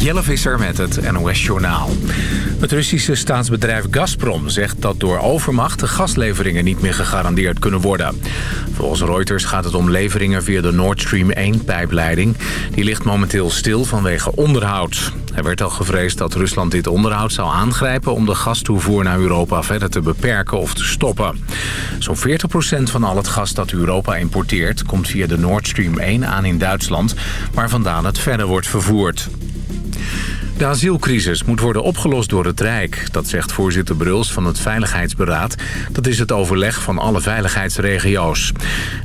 Jelle Visser met het NOS-journaal. Het Russische staatsbedrijf Gazprom zegt dat door overmacht... de gasleveringen niet meer gegarandeerd kunnen worden. Volgens Reuters gaat het om leveringen via de Nord Stream 1-pijpleiding. Die ligt momenteel stil vanwege onderhoud. Er werd al gevreesd dat Rusland dit onderhoud zou aangrijpen... om de gastoevoer naar Europa verder te beperken of te stoppen. Zo'n 40% van al het gas dat Europa importeert... komt via de Nord Stream 1 aan in Duitsland... waar vandaan het verder wordt vervoerd. De asielcrisis moet worden opgelost door het Rijk. Dat zegt voorzitter Bruls van het Veiligheidsberaad. Dat is het overleg van alle veiligheidsregio's.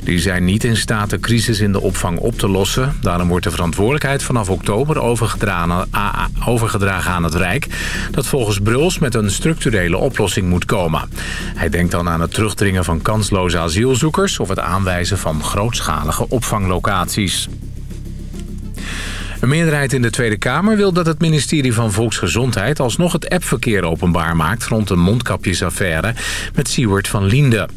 Die zijn niet in staat de crisis in de opvang op te lossen. Daarom wordt de verantwoordelijkheid vanaf oktober overgedragen, aan het Rijk... dat volgens Bruls met een structurele oplossing moet komen. Hij denkt dan aan het terugdringen van kansloze asielzoekers... of het aanwijzen van grootschalige opvanglocaties. Een meerderheid in de Tweede Kamer wil dat het ministerie van Volksgezondheid... alsnog het appverkeer openbaar maakt rond de mondkapjesaffaire met Siewert van Linde.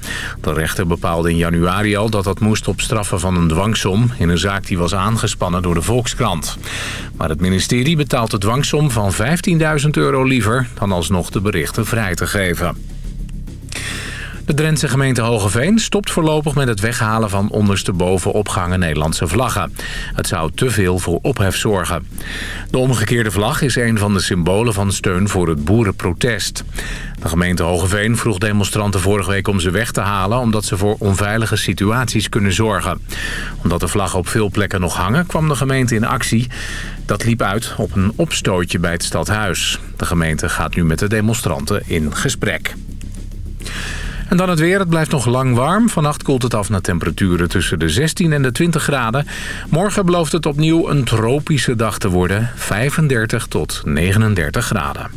De rechter bepaalde in januari al dat dat moest op straffen van een dwangsom... in een zaak die was aangespannen door de Volkskrant. Maar het ministerie betaalt de dwangsom van 15.000 euro liever... dan alsnog de berichten vrij te geven. De Drentse gemeente Hogeveen stopt voorlopig met het weghalen van ondersteboven opgehangen Nederlandse vlaggen. Het zou te veel voor ophef zorgen. De omgekeerde vlag is een van de symbolen van steun voor het boerenprotest. De gemeente Hogeveen vroeg demonstranten vorige week om ze weg te halen... omdat ze voor onveilige situaties kunnen zorgen. Omdat de vlaggen op veel plekken nog hangen, kwam de gemeente in actie. Dat liep uit op een opstootje bij het stadhuis. De gemeente gaat nu met de demonstranten in gesprek. En dan het weer. Het blijft nog lang warm. Vannacht koelt het af naar temperaturen tussen de 16 en de 20 graden. Morgen belooft het opnieuw een tropische dag te worden. 35 tot 39 graden.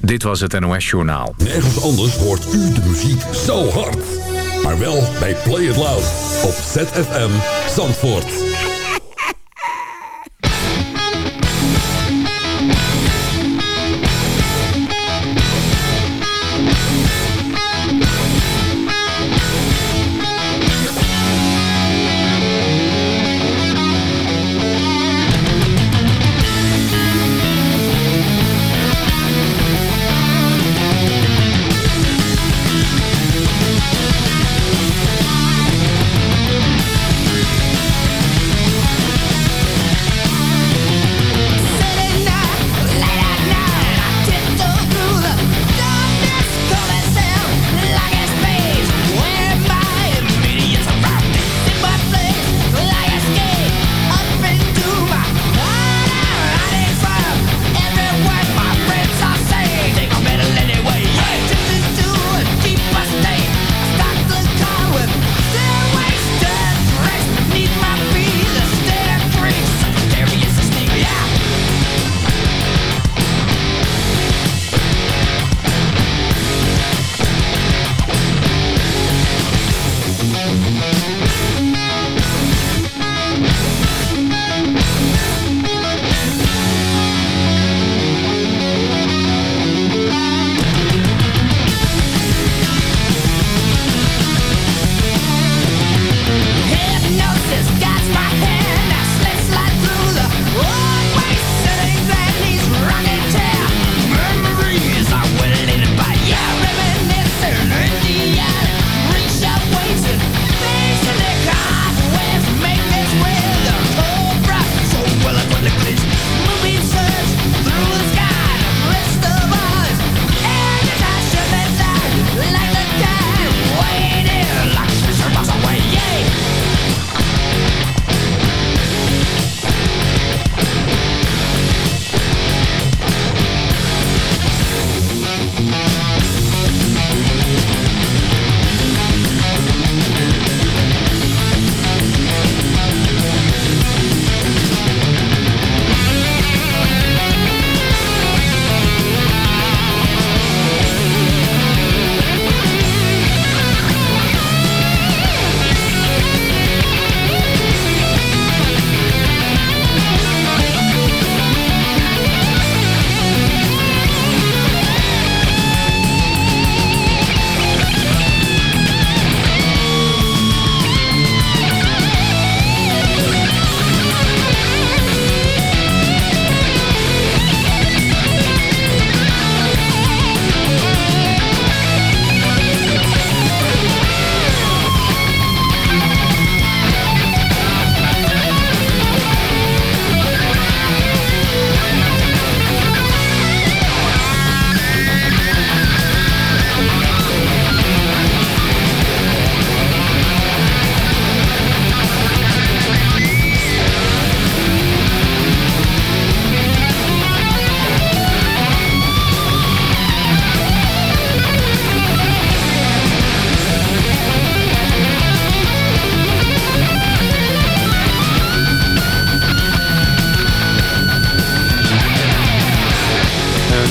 Dit was het NOS Journaal. Nergens anders hoort u de muziek zo hard. Maar wel bij Play It Loud op ZFM Zandvoort.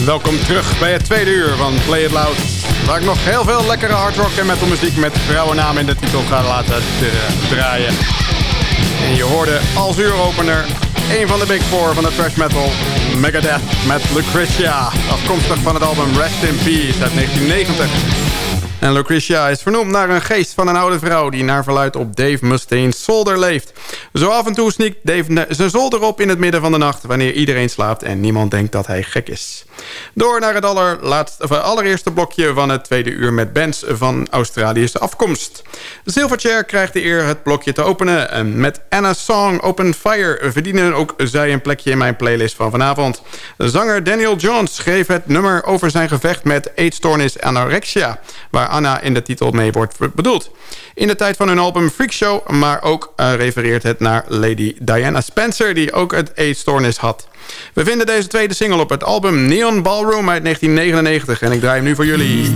Welkom terug bij het tweede uur van Play It Loud. Waar ik nog heel veel lekkere hardrock en metal muziek met vrouwennamen in de titel ga laten draaien. En je hoorde als uuropener een van de big four van de thrash metal, Megadeth met Lucretia. Afkomstig van het album Rest in Peace uit 1990. En Lucretia is vernoemd naar een geest van een oude vrouw... die naar verluidt op Dave Mustaine's zolder leeft. Zo af en toe sneakt Dave zijn zolder op in het midden van de nacht... wanneer iedereen slaapt en niemand denkt dat hij gek is. Door naar het allerlaatste, of allereerste blokje van het tweede uur... met bands van Australische afkomst. Silverchair krijgt de eer het blokje te openen. En met Anna's Song Open Fire verdienen ook zij een plekje in mijn playlist van vanavond. Zanger Daniel Jones schreef het nummer over zijn gevecht met eetstoornis anorexia... waar Anna in de titel mee wordt bedoeld. In de tijd van hun album Freak Show, maar ook uh, refereert het naar Lady Diana Spencer... die ook het eetstoornis had. We vinden deze tweede single op het album Neon Ballroom uit 1999 en ik draai hem nu voor jullie.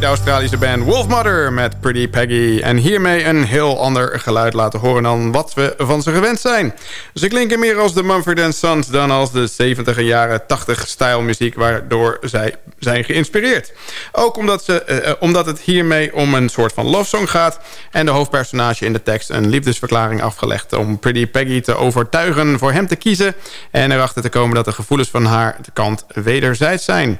De Australische band Wolfmother met Pretty Peggy. En hiermee een heel ander geluid laten horen dan wat we van ze gewend zijn. Ze klinken meer als de Mumford Sons dan als de 70 jaren 80 stijlmuziek waardoor zij zijn geïnspireerd. Ook omdat, ze, uh, omdat het hiermee om een soort van love song gaat... en de hoofdpersonage in de tekst een liefdesverklaring afgelegd... om Pretty Peggy te overtuigen voor hem te kiezen... en erachter te komen dat de gevoelens van haar kant wederzijds zijn.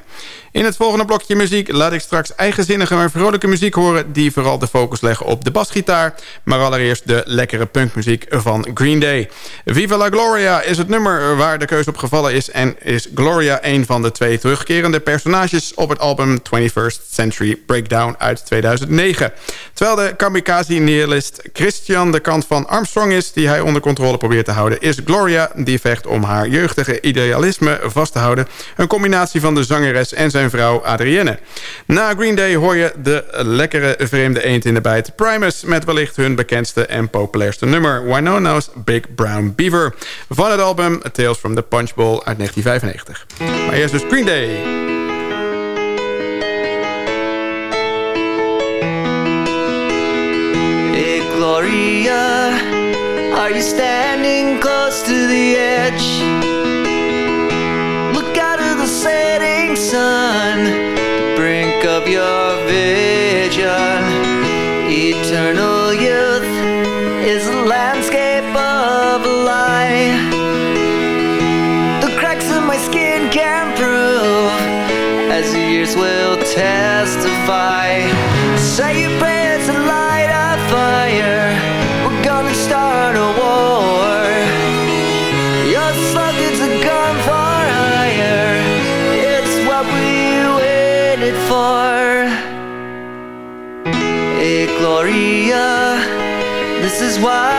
In het volgende blokje muziek laat ik straks eigenzinnige maar vrolijke muziek horen... die vooral de focus leggen op de basgitaar. Maar allereerst de lekkere punkmuziek van Green Day. Viva la Gloria is het nummer waar de keuze op gevallen is... en is Gloria een van de twee terugkerende personages... op het album 21st Century Breakdown uit 2009. Terwijl de kamikaze-nihilist Christian de kant van Armstrong is... die hij onder controle probeert te houden... is Gloria die vecht om haar jeugdige idealisme vast te houden. Een combinatie van de zangeres en zijn vrouw Adrienne. Na Green Day hoor je de lekkere vreemde eend in de bijt Primus... met wellicht hun bekendste en populairste nummer... Winona's Big Brown Beaver... van het album Tales from the Punch Bowl uit 1995. Maar eerst dus Green Day... Gloria, are you standing close to the edge? setting sun, the brink of your testify. Say your prayers and light a fire. We're gonna start a war. Your sluggard's a gun for hire it's what we waited for. Hey, Gloria, this is why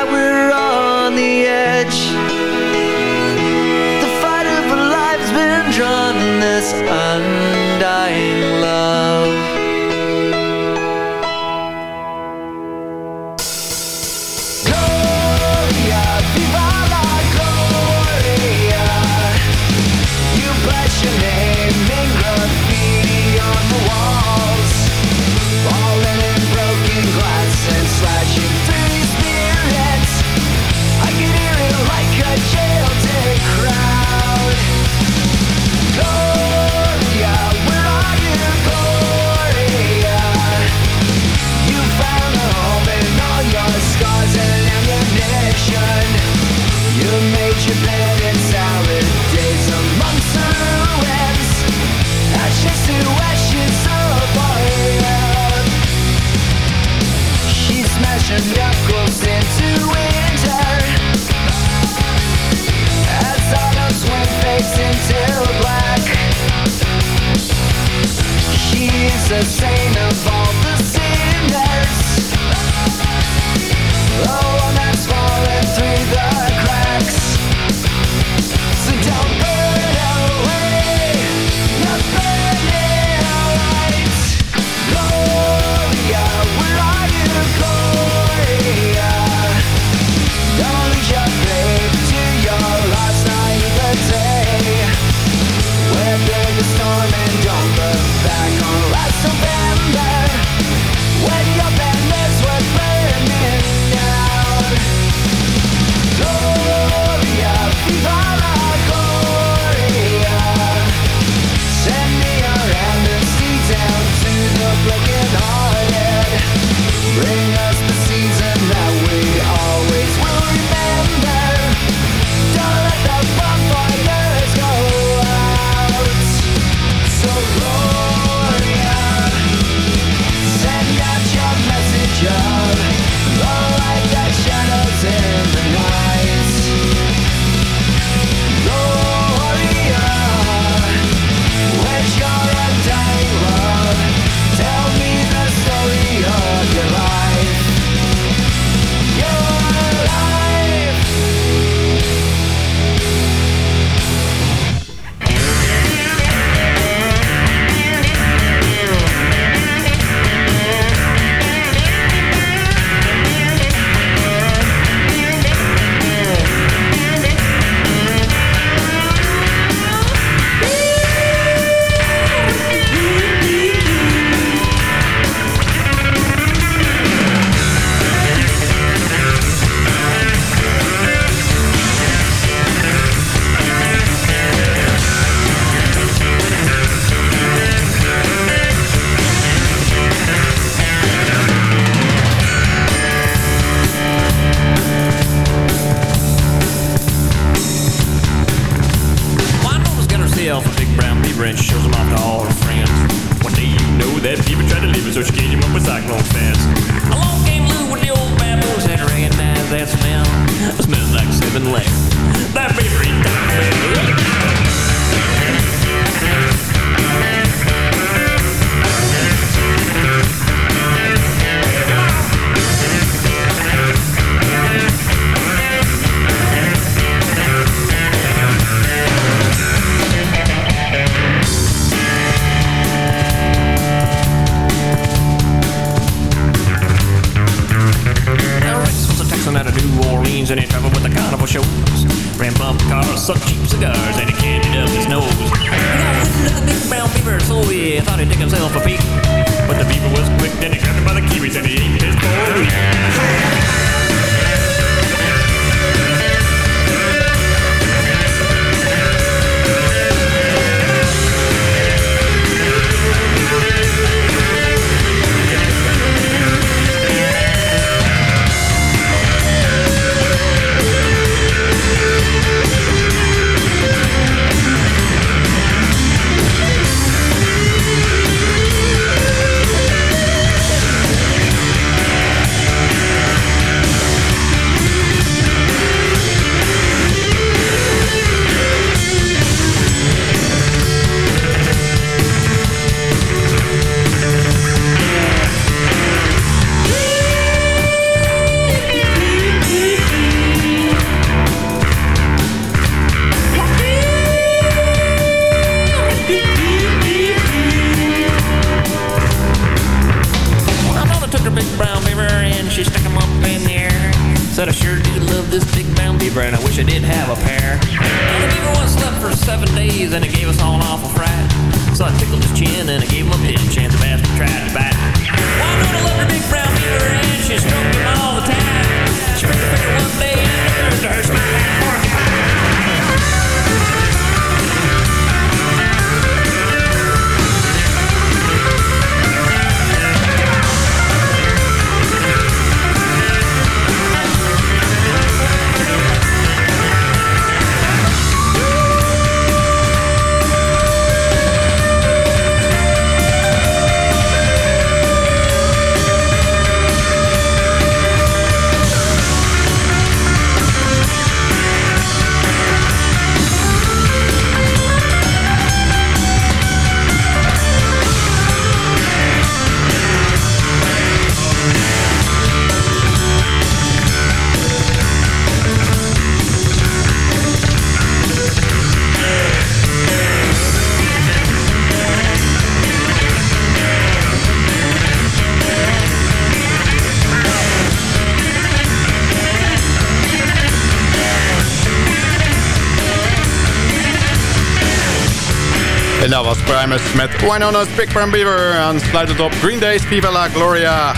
Primus met Winona's Big Farm Beaver. Aansluitend op Green Day's Viva la Gloria.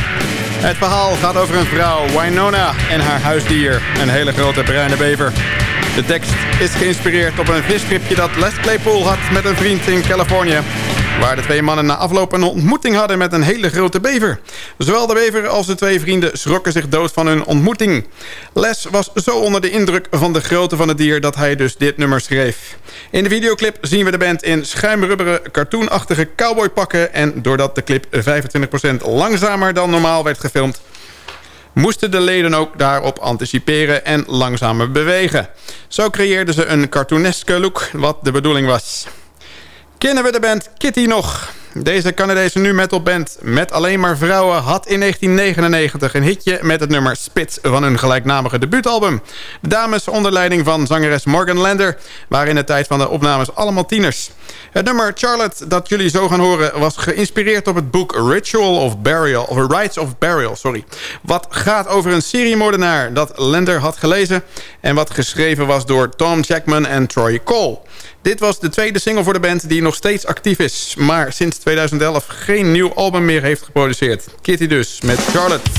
Het verhaal gaat over een vrouw, Winona, en haar huisdier. Een hele grote bruine bever. De tekst is geïnspireerd op een visstripje dat Les Claypool had met een vriend in Californië. Waar de twee mannen na afloop een ontmoeting hadden met een hele grote bever. Zowel de bever als de twee vrienden schrokken zich dood van hun ontmoeting. Les was zo onder de indruk van de grootte van het dier dat hij dus dit nummer schreef. In de videoclip zien we de band in schuimrubberen cartoonachtige cowboypakken... en doordat de clip 25% langzamer dan normaal werd gefilmd moesten de leden ook daarop anticiperen en langzamer bewegen. Zo creëerden ze een cartooneske look, wat de bedoeling was. Kennen we de band Kitty nog? Deze Canadese nu metal band met alleen maar vrouwen had in 1999 een hitje met het nummer Spits van hun gelijknamige debuutalbum. De dames onder leiding van zangeres Morgan Lander waren in de tijd van de opnames allemaal tieners. Het nummer Charlotte dat jullie zo gaan horen was geïnspireerd op het boek Ritual of Burial, of Rites of Burial, sorry. Wat gaat over een seriemoordenaar dat Lander had gelezen en wat geschreven was door Tom Jackman en Troy Cole. Dit was de tweede single voor de band die nog steeds actief is... maar sinds 2011 geen nieuw album meer heeft geproduceerd. Kitty dus, met Charlotte.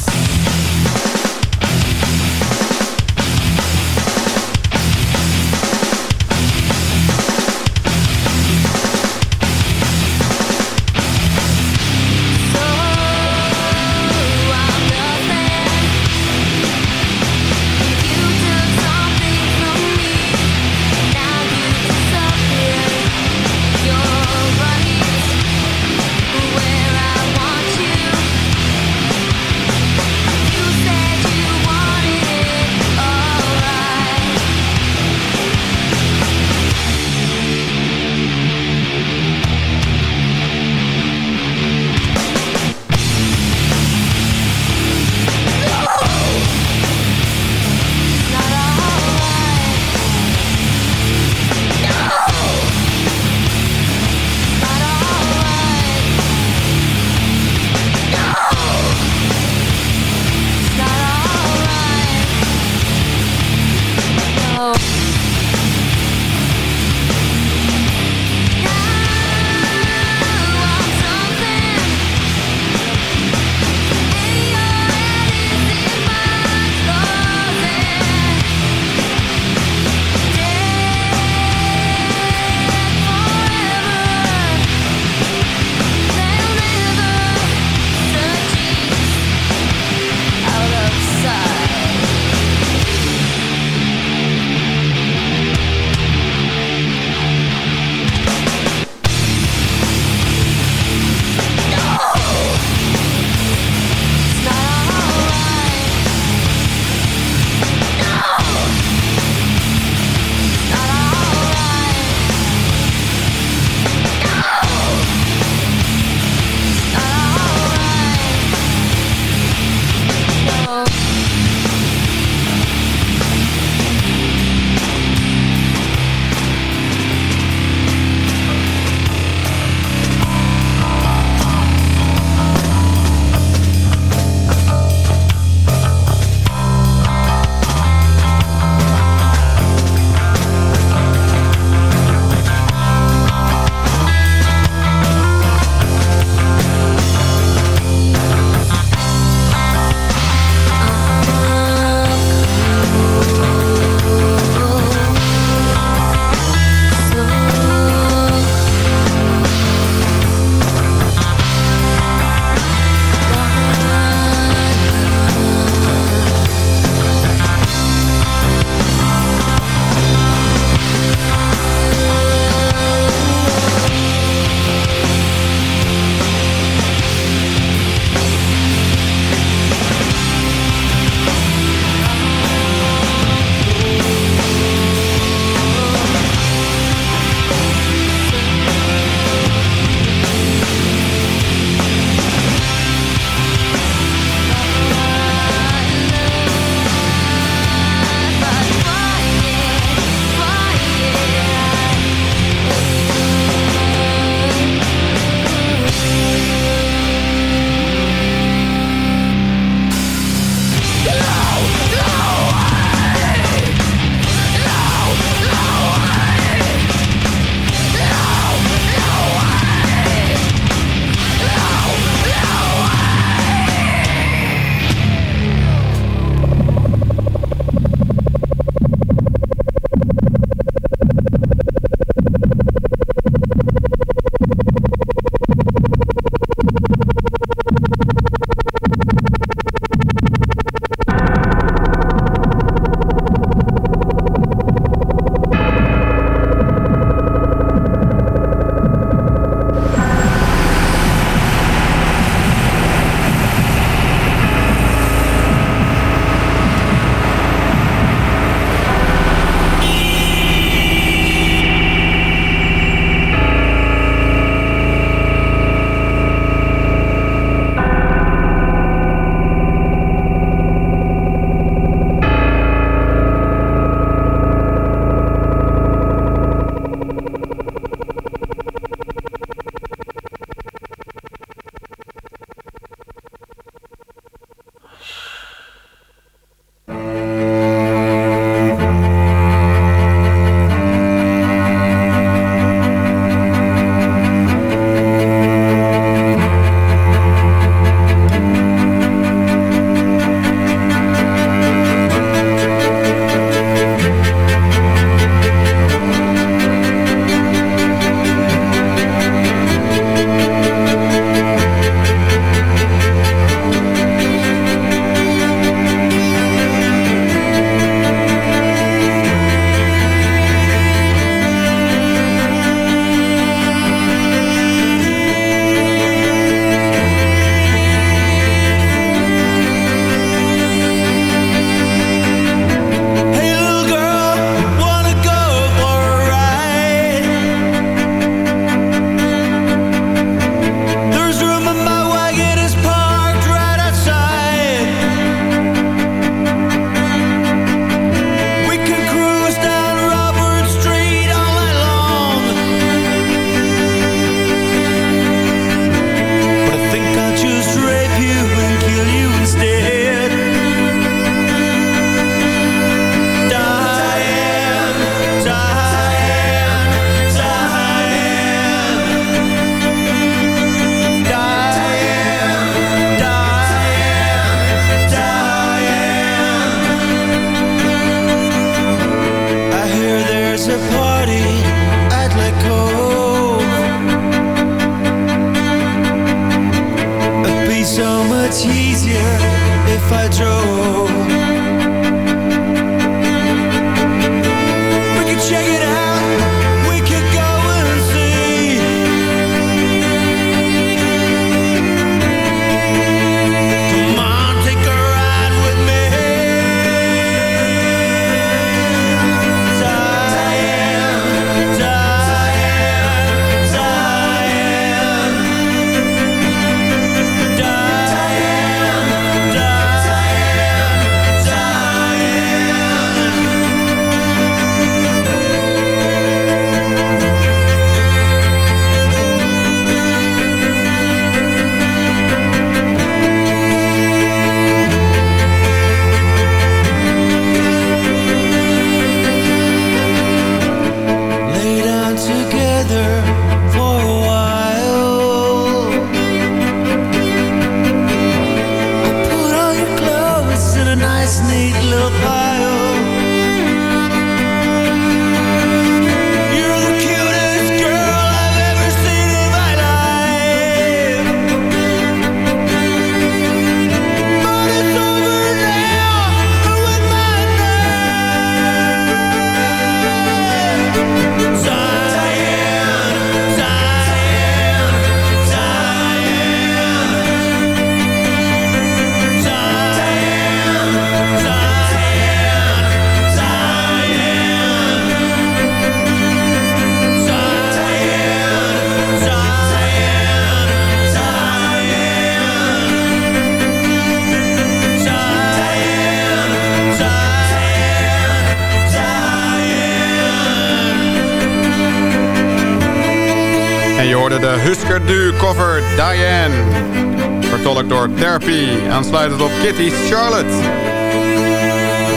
Therapy, aansluitend op Kitty's Charlotte.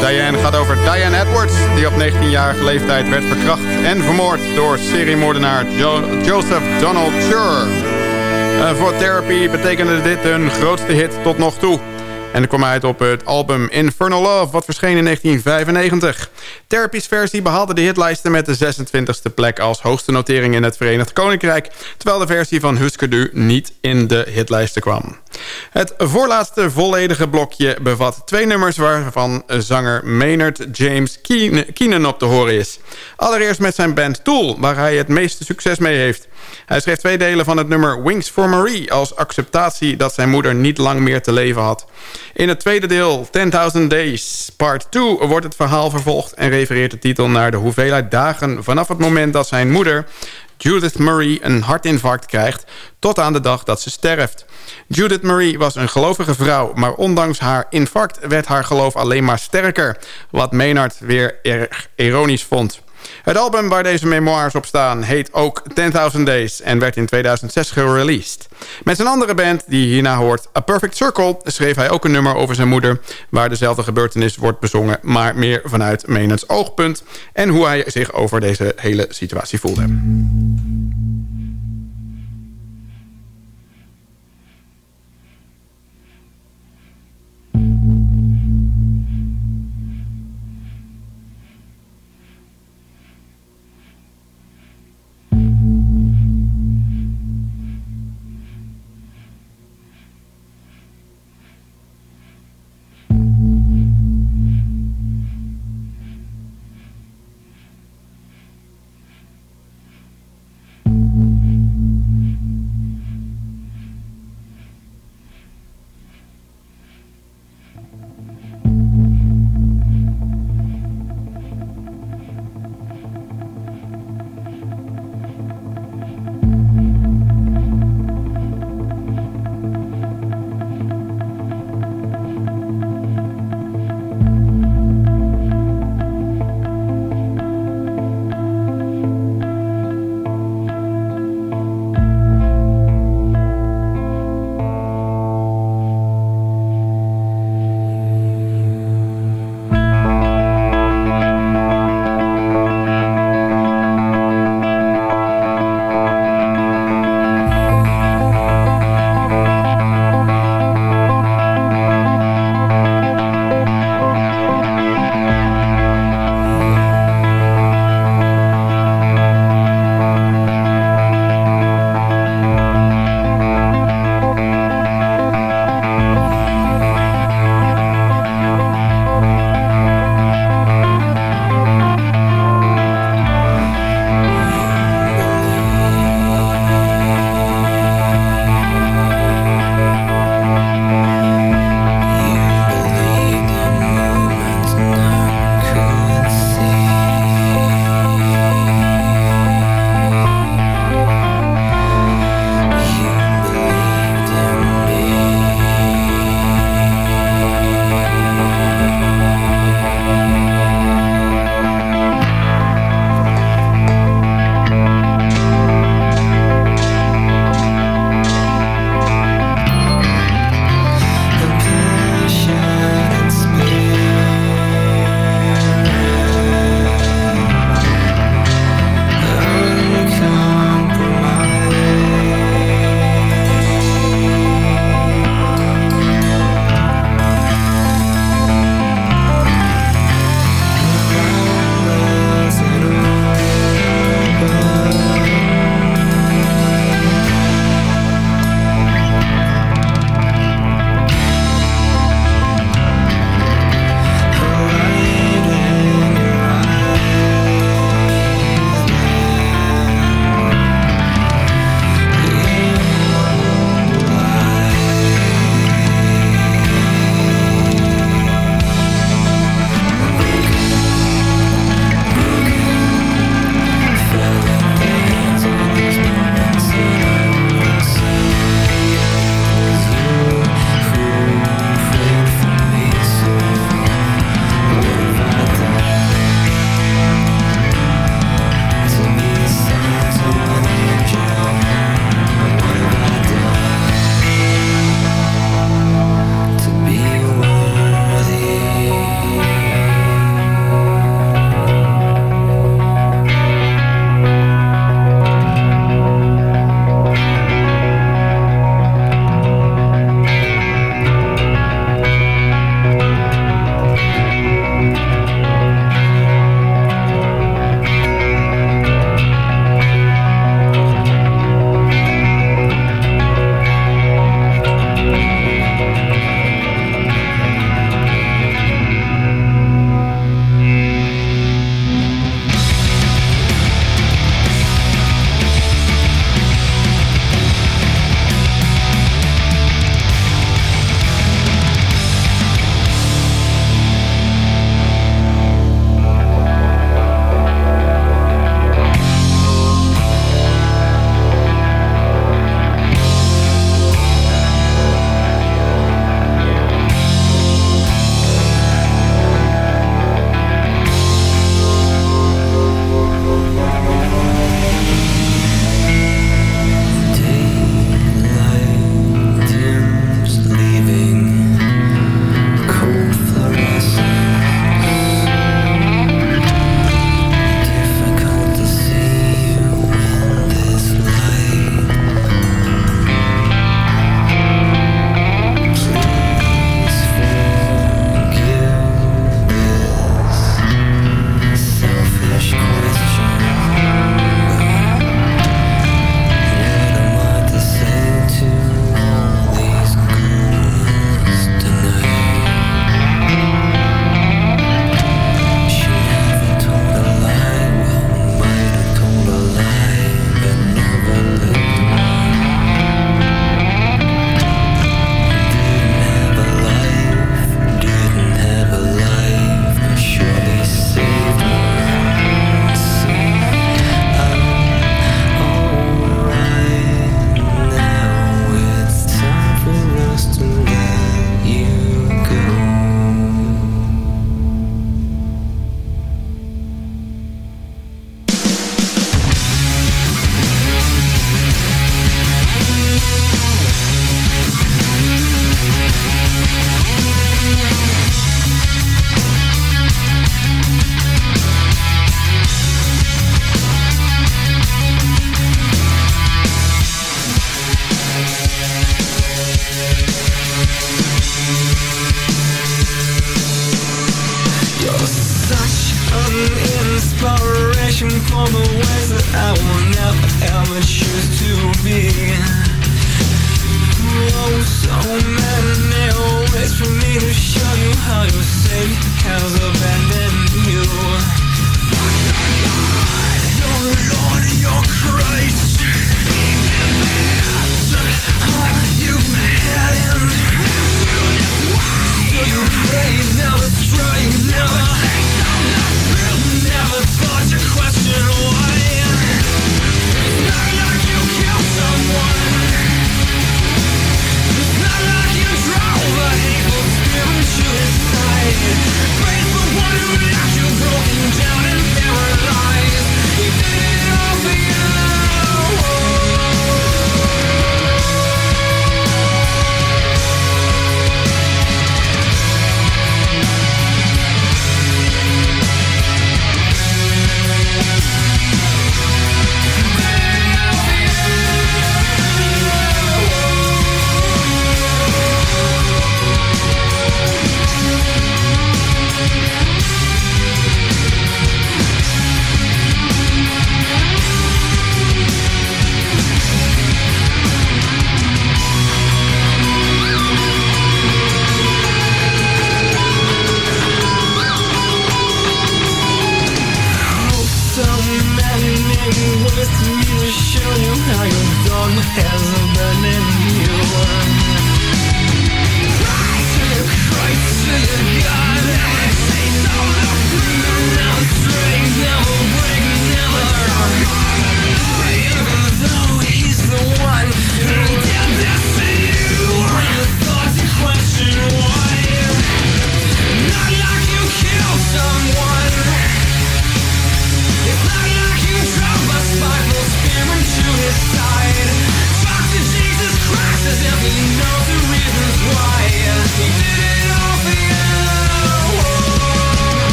Diane gaat over Diane Edwards, die op 19-jarige leeftijd werd verkracht en vermoord door seriemoordenaar jo Joseph Donald Schur. Voor Therapy betekende dit hun grootste hit tot nog toe. En dat kwam uit op het album Infernal Love, wat verscheen in 1995. Therapy's versie behaalde de hitlijsten met de 26e plek als hoogste notering in het Verenigd Koninkrijk, terwijl de versie van Husker Du niet in de hitlijsten kwam. Het voorlaatste volledige blokje bevat twee nummers... waarvan zanger Maynard James Keenan op te horen is. Allereerst met zijn band Tool, waar hij het meeste succes mee heeft. Hij schreef twee delen van het nummer Wings for Marie... als acceptatie dat zijn moeder niet lang meer te leven had. In het tweede deel, 10.000 Days, part 2... wordt het verhaal vervolgd en refereert de titel naar de hoeveelheid dagen... vanaf het moment dat zijn moeder Judith Murray een hartinfarct krijgt... tot aan de dag dat ze sterft. Judith Marie was een gelovige vrouw... maar ondanks haar infarct werd haar geloof alleen maar sterker... wat Maynard weer erg ironisch vond. Het album waar deze memoirs op staan heet ook 10.000 Days... en werd in 2006 gereleased. Met zijn andere band, die hierna hoort, A Perfect Circle... schreef hij ook een nummer over zijn moeder... waar dezelfde gebeurtenis wordt bezongen... maar meer vanuit Maynards oogpunt... en hoe hij zich over deze hele situatie voelde.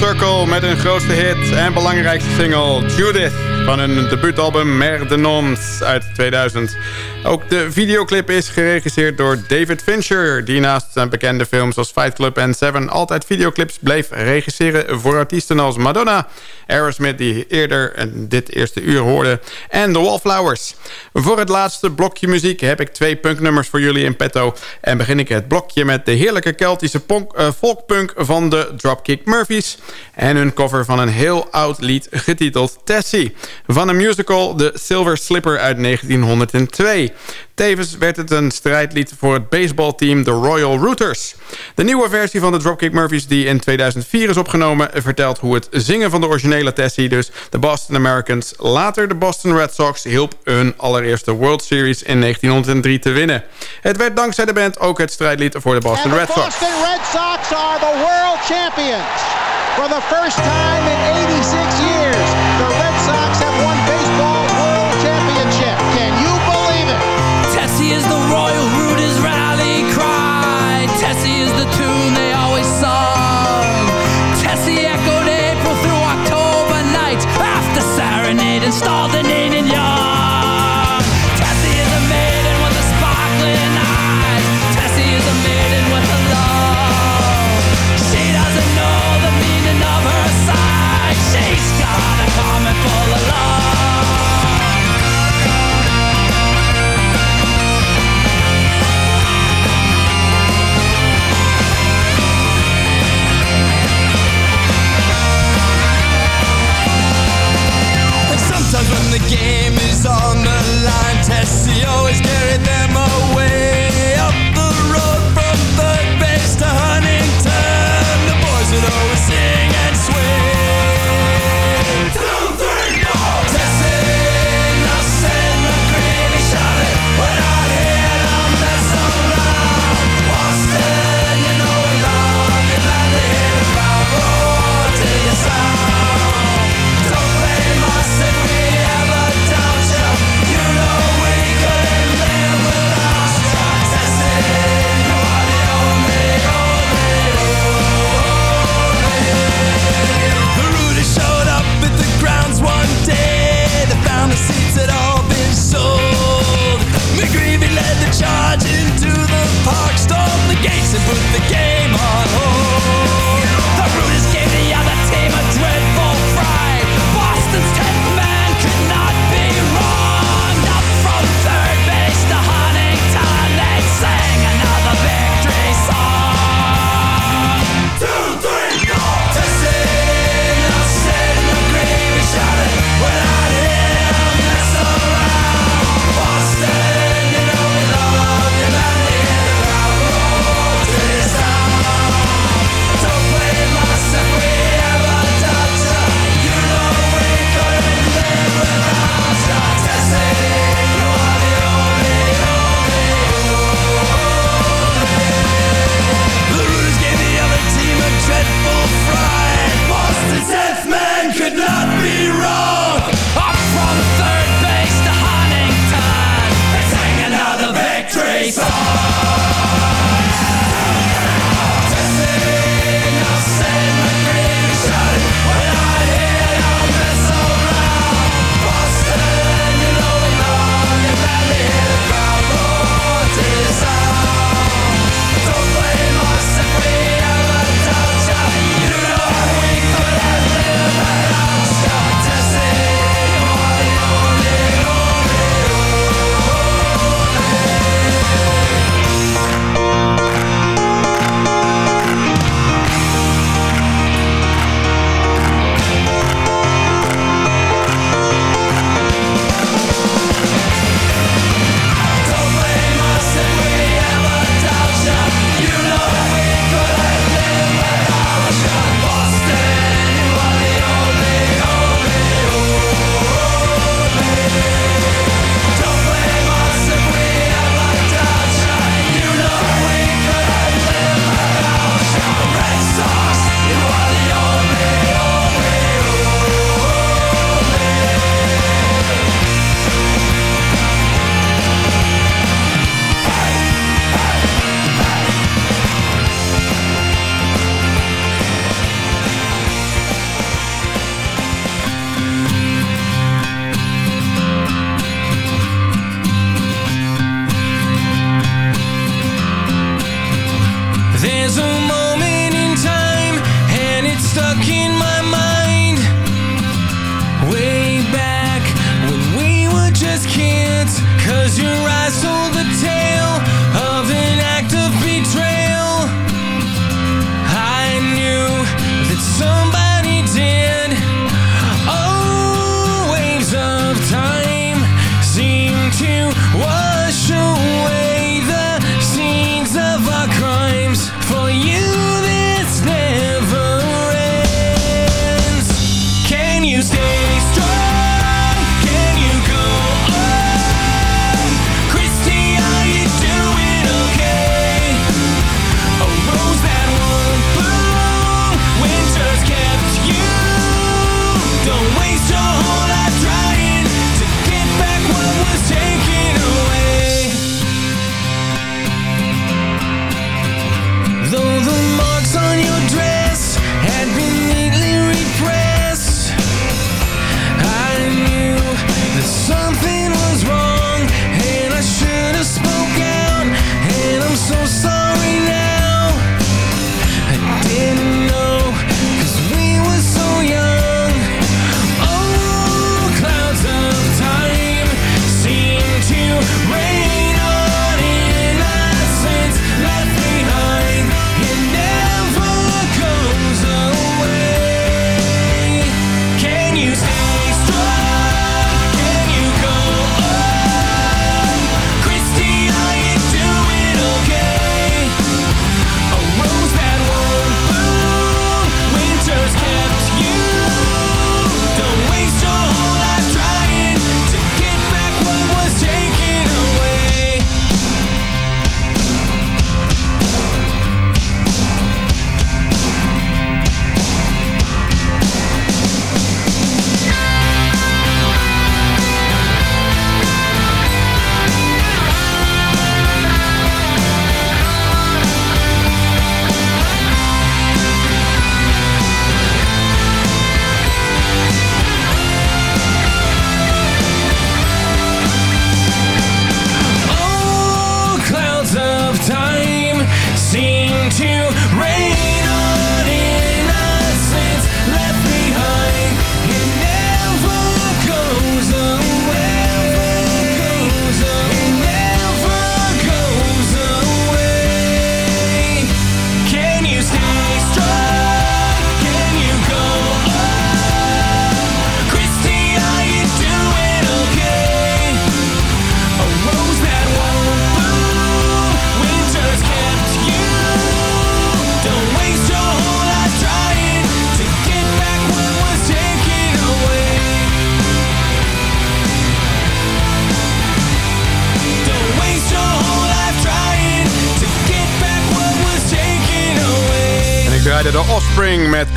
Circle met hun grootste hit en belangrijkste single Judith van hun debuutalbum Mer de Noms uit 2000. Ook de videoclip is geregisseerd door David Fincher... die naast zijn bekende films als Fight Club en Seven... altijd videoclips bleef regisseren voor artiesten als Madonna... Aerosmith, die eerder dit eerste uur hoorde... en The Wallflowers. Voor het laatste blokje muziek heb ik twee punknummers voor jullie in petto... en begin ik het blokje met de heerlijke Keltische punk, uh, folkpunk van de Dropkick Murphys... en hun cover van een heel oud lied getiteld Tessie... van een musical The Silver Slipper uit 1902... Tevens werd het een strijdlied voor het baseballteam de Royal Rooters. De nieuwe versie van de Dropkick Murphys die in 2004 is opgenomen... vertelt hoe het zingen van de originele Tessie, dus de Boston Americans... later de Boston Red Sox hielp hun allereerste World Series in 1903 te winnen. Het werd dankzij de band ook het strijdlied voor de Boston Red Sox. Boston Red Sox are the world champions. For the first time in 86 years,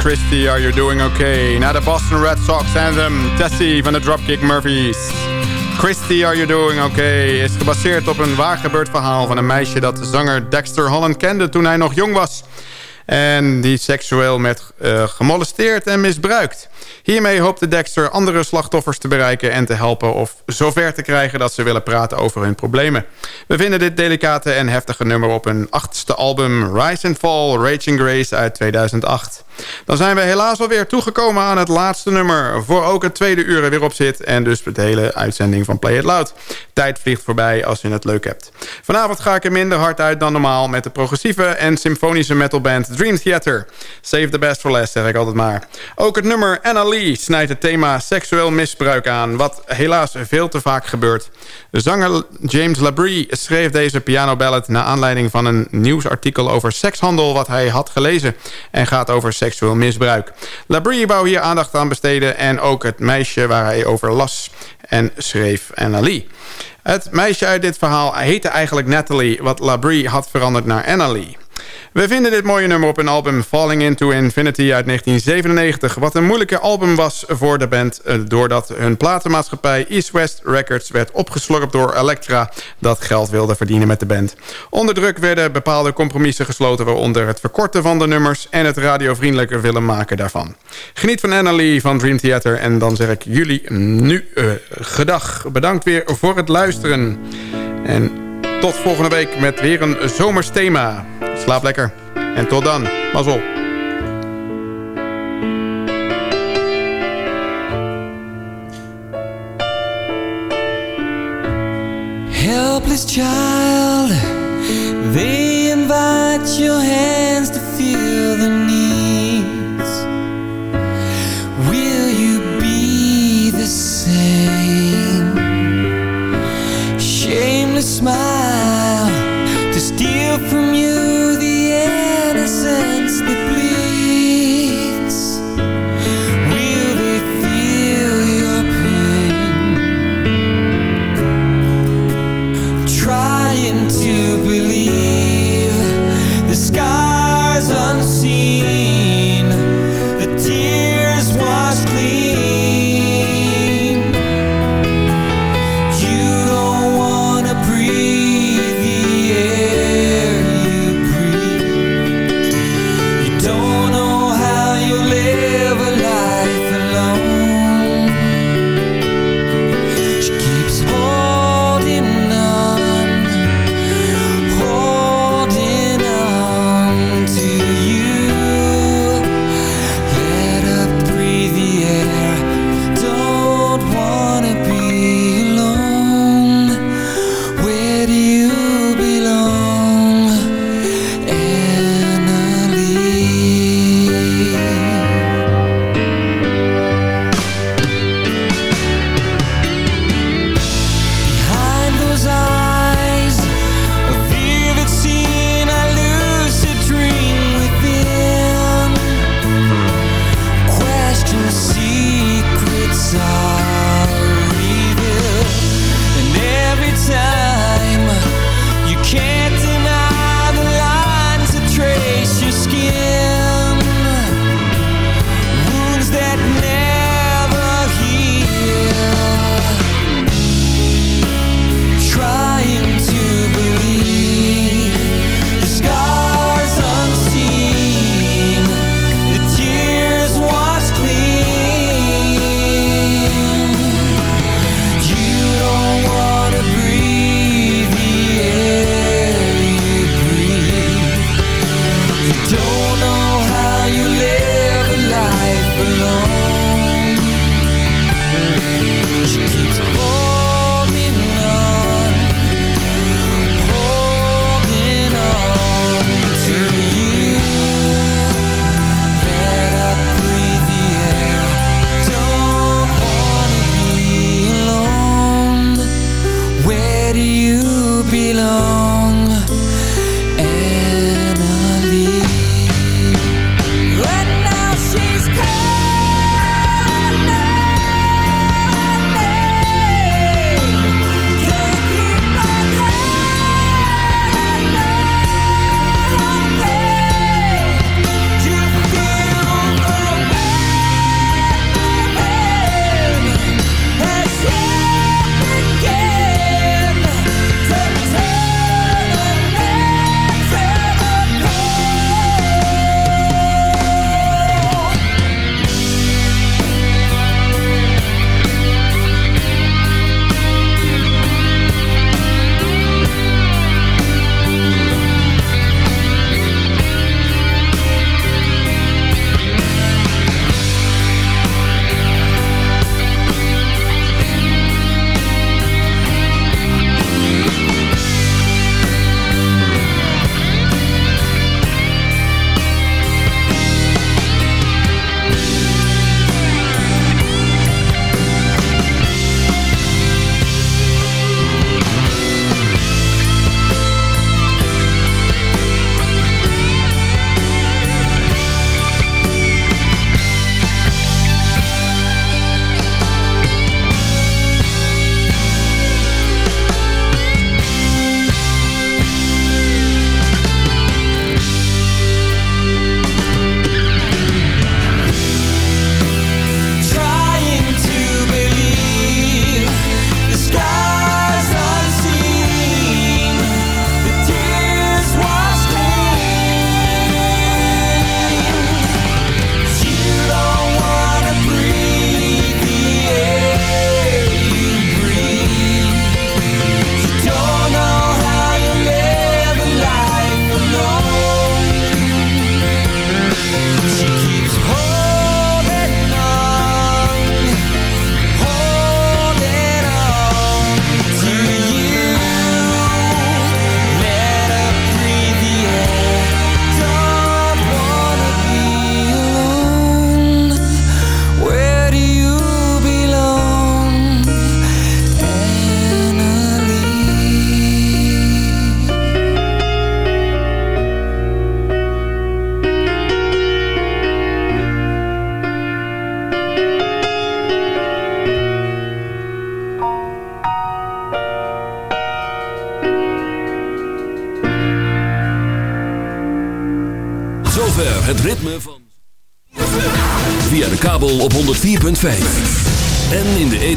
Christy, Are You Doing Okay? Na de Boston Red Sox anthem, Tessie van de Dropkick Murphys. Christy, Are You Doing Okay? is gebaseerd op een waargebeurd verhaal van een meisje dat zanger Dexter Holland kende toen hij nog jong was. En die seksueel werd uh, gemolesteerd en misbruikt. Hiermee hoopte Dexter andere slachtoffers te bereiken en te helpen... of zover te krijgen dat ze willen praten over hun problemen. We vinden dit delicate en heftige nummer op hun achtste album... Rise and Fall, Raging Grace uit 2008. Dan zijn we helaas alweer toegekomen aan het laatste nummer... voor ook het tweede uur er weer op zit... en dus de hele uitzending van Play It Loud. Tijd vliegt voorbij als je het leuk hebt. Vanavond ga ik er minder hard uit dan normaal... met de progressieve en symfonische metalband Dream Theater. Save the best for last, zeg ik altijd maar. Ook het nummer Lee snijdt het thema seksueel misbruik aan... wat helaas veel te vaak gebeurt. De zanger James Labrie schreef deze pianoballad... naar aanleiding van een nieuwsartikel over sekshandel... wat hij had gelezen en gaat over seksueel misbruik. Labrie wou hier aandacht aan besteden... en ook het meisje waar hij over las en schreef Anna Lee. Het meisje uit dit verhaal heette eigenlijk Natalie... wat Labrie had veranderd naar Anna Lee. We vinden dit mooie nummer op een album Falling Into Infinity uit 1997. Wat een moeilijke album was voor de band... Eh, doordat hun platenmaatschappij East West Records werd opgeslorpt door Elektra... dat geld wilde verdienen met de band. Onder druk werden bepaalde compromissen gesloten... waaronder het verkorten van de nummers... en het radiovriendelijker willen maken daarvan. Geniet van Annalie van Dream Theater... en dan zeg ik jullie nu uh, gedag. Bedankt weer voor het luisteren. En tot volgende week met weer een zomers thema. Slaap lekker. En tot dan. Mazzel. Helpless child, they invite your hands to feel the needs. Will you be the same? Shameless smile